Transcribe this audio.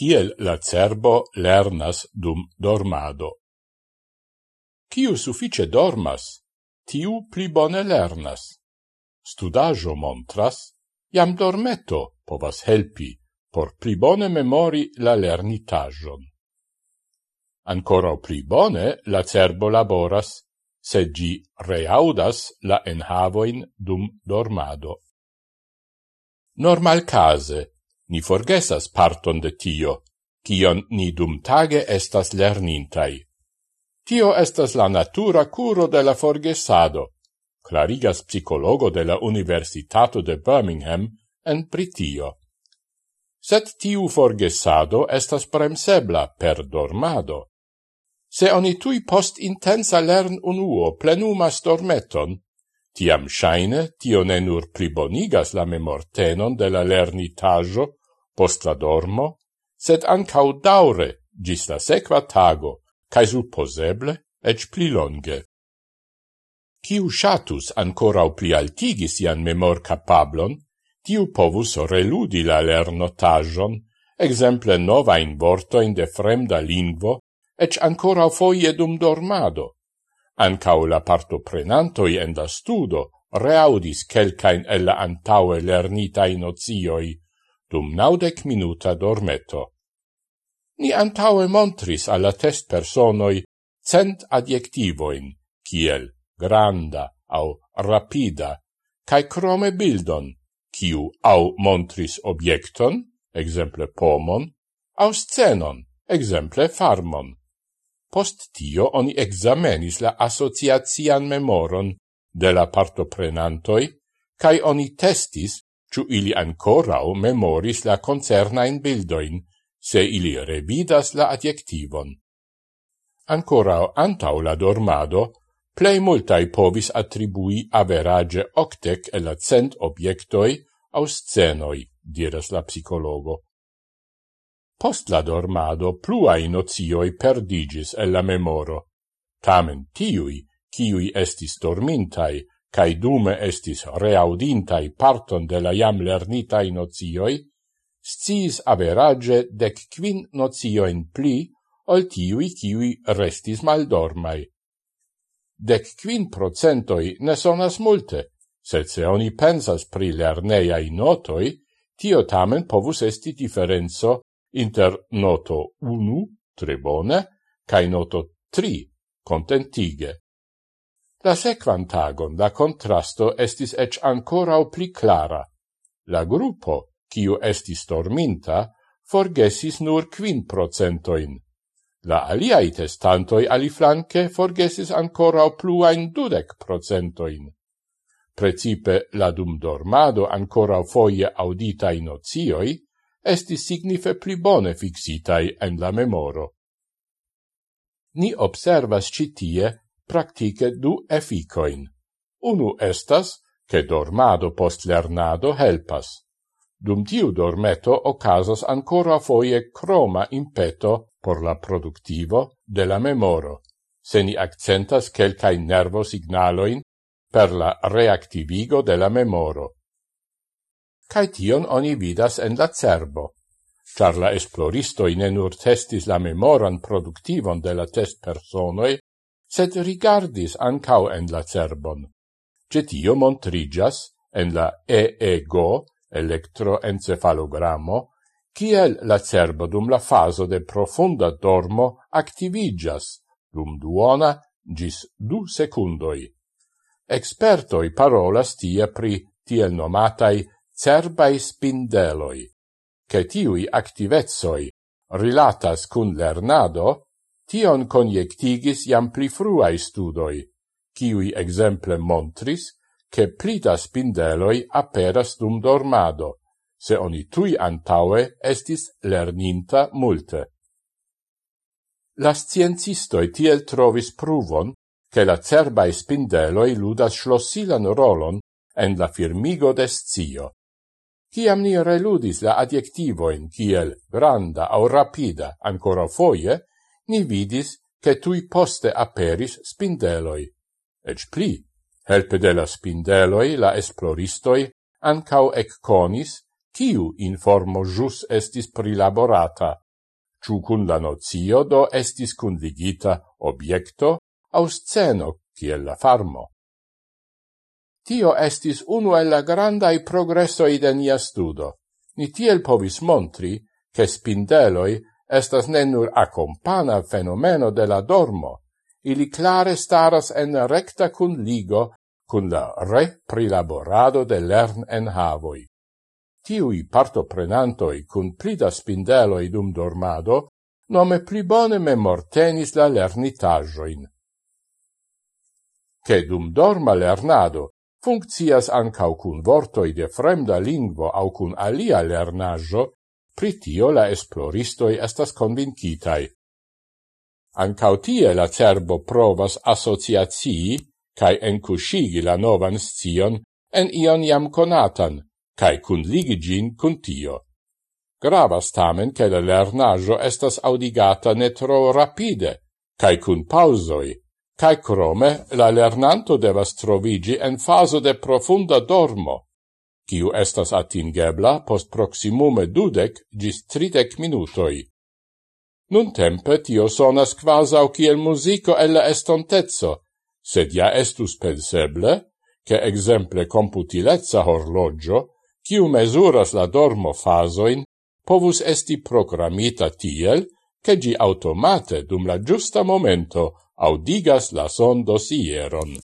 kiel la cerbo lernas dum dormado. Kiu suffice dormas, tiu pli bone lernas. Studajo montras, jam dormeto povas helpi por pli bone memori la lernitajon. Ancora pli bone la cerbo laboras, se gi reaudas la enhavoin dum dormado. Normal case, ni forgesas parton de tio, kion ni dum tage estas lernintai. Tio estas la natura curo de la forgesado, clarigas psicologo de la Universitato de Birmingham en pritio. Sed tiu forgesado estas premsebla per dormado. Se oni tui post intensa lern unuo plenumas dormeton, tiam shaine tio ne nur plibonigas la memortenon de la lernitajo, post la dormo, sed ancau daure gis la sequa tago, cae supposeble ec pli longe. Ciu shatus ancorau pli altigis sian memor capablon, tiu povus reludi la lernotajon, exemple nova in vorto in de fremda lingvo, ec ancora foie dum dormado. Ancau la partoprenantoi en da studo reaudis quelcain el la antaue lernitai nozioi, dum naudec minuta dormeto. Ni antaue montris alla test personoi cent adjectivoin, kiel granda au rapida, cae crome bildon, kiu au montris objecton, exemple pomon, au scenon, exemple farmon. Post tio oni examenis la associatian memoron de la partoprenantoi, cae oni testis ciu ili ancorau memoris la concernain bildoin, se ili revidas la adjectivon. Ancorau antau la dormado, plei multai povis attribui average octec el la cent obiectoi au scenoi, diras la psicologo. Post la dormado pluai nozioi perdigis e la memoro. Tamen tiui, kiui estis dormintai, cae dume estis reaudintai parton de la jam lernitai nozioi, sciis average dec quin nozioin pli ol tiui kiui restis maldormai. Dec quin procentoi ne sonas multe, sed se oni pensas pri lerneiai notoi, tio tamen povus esti differenzo inter noto 1, tre bone, cae noto 3, contentige. La sequan tagon la contrasto estis ec ancorau pli clara. La gruppo, kiu estis dorminta, forgesis nur quin procentoin. La aliai testantoi aliflanque forgesis ancorau pluain dudec procentoin. Precipe la dum dormado ancorau foie auditai nozioi estis signife pli bone fixitai en la memoro. Ni observas citie practice du efficoin. Unu estas, che dormado post lernado helpas. Dum tiu dormeto ocasas ancora foie croma impeto por la productivo de la memoro, se ni accentas quelcae nervo signaloin per la reactivigo de la memoro. Cai tion oni vidas en la cerbo, char la esploristoi ne nur testis la memoran productivon de la test personoi, sed rigardis ancau en la cerbon. Cetio montrigas en la EEGO, electroencefalogramo, kiel la cerbo dum la faso de profunda dormo activigas dum duona gis du secundoi. Expertoi parolas tie pri tiel nomatai cerbai spindeloi, che tiui activezoi rilatas cun lernado Tion conjectigis jam pli fruai studoi, kiui exemple montris, che plita spindeloi aperas dum dormado, se oni tui antaue estis lerninta multe. La sciencistoi tiel trovis pruvon che la cerbae spindeloi ludas schlossilan rolon en la firmigo de scio. Ciam ni reludis la adjectivoin kiel granda au rapida ancora foie, ni vidis che tui poste aperis spindeloi. Ec pli, helpe de la spindeloi la esploristoi ancau ecconis ciu informo jus estis prilaborata, ciu cun la nozio do estis condigita obiecto au sceno kiel la farmo. Tio estis unu el la grandai progressoi de nia studo. Ni tiel povis montri che spindeloi estas ne nur accompana fenomeno de la dormo, ili clare staras en recta cun ligo cun la reprilaborado de lern en havoi. Tiui partoprenantoi cun plida spindeloi dum dormado, nome pli bone memortenis la lernitajoin. Che dum dorma lernado funccias ancau cun vortoi de fremda lingvo au cun alia lernajo, Pritio la esploristoi estas convincitai. Ancau tie la cerbo provas associacii cae encuscigi la novan scion en ion jam conatan, cae cun ligigin cun tio. Gravas tamen che la lernajo estas audigata ne tro rapide, cae cun pausoi, cae crome la lernanto devas trovigi en faso de profunda dormo, kiu estas atingebla post proximume dudec gis tridec minutoi. Nun tempe tio sonas quasau kiel musico el estontezzo, sed ja estus penseble, che exemple computilezza horloggio, kiu mesuras la dormo fasoin, povus esti programita tiel, che gi automate dum la giusta momento audigas la son dosieron.